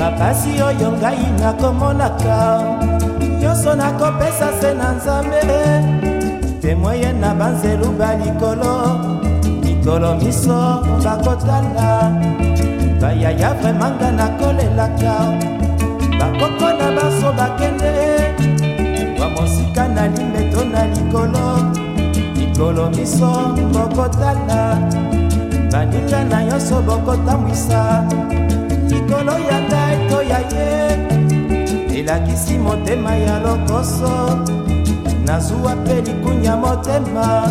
bapasi oyo ngai nakomonaka nyonso nakopesa se na nzambe temoye na banzelu balikolo mikolo miso bakotala bayaya vraimen nga nakolelaka bakoko na baso bakende likolo miso bokotala baninga na nyonso bokotamwisa likolo ya ngai to ya ye elakisi motema ya lokoso nazuwa mpe likunya motema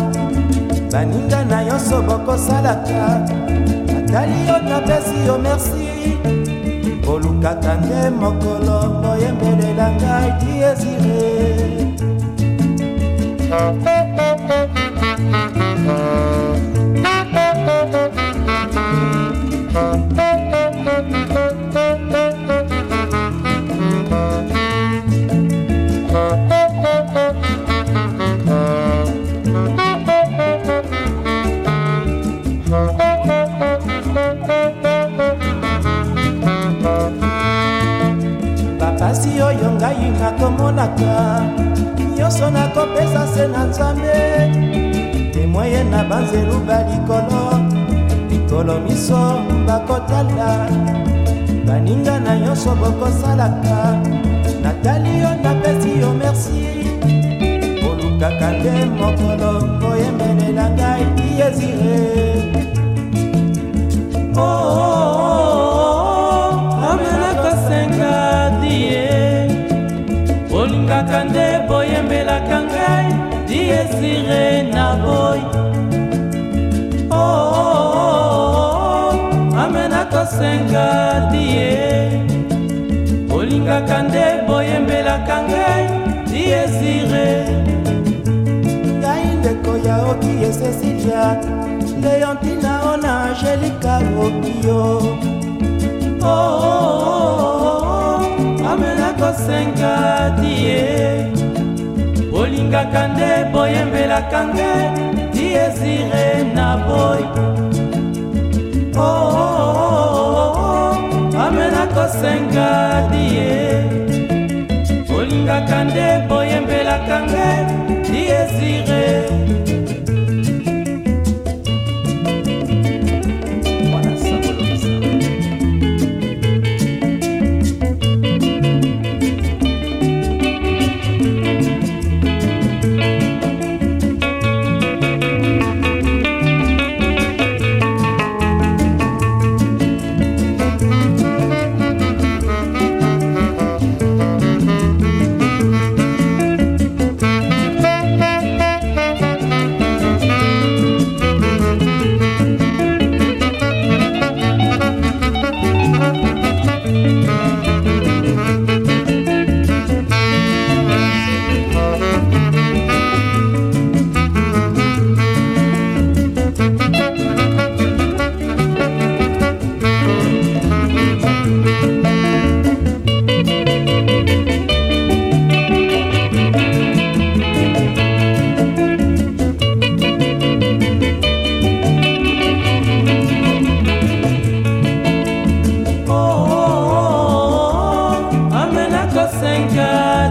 baninga na nyonso bokosalaka natali yo napesi yo merci kolukaka nde mokolo boyembelela ngai diesire tomonaka tomonaka nyonso nakopesa se na nzambe temoye na banzelu balikolo mikolo miso bakotala baninga na nyonso bokosalaka natali yo napesi yo merci olukaka nde mokolo koyembelela ngai yezire désiré naboy oh, oh, oh, amena tosenga die olingaka nde boyembelaka ngai diesire ngai ndeko ya oki esesilia leontina ona angelika okio amena kosenga die olingaka nde boyembelaka nge diesire na boy oh oh oh, oh, oh, oh, amena kosenga die olingaka nde boyembelaka nge diesire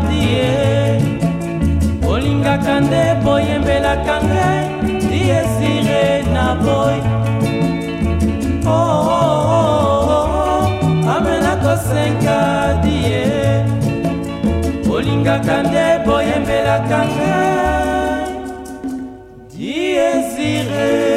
ti ye olingaka nde boyembelaka ngai ti esire na boy oh, oh, oh, amena kosenga ti ye olingaka nde boyembelaka ngai ti esire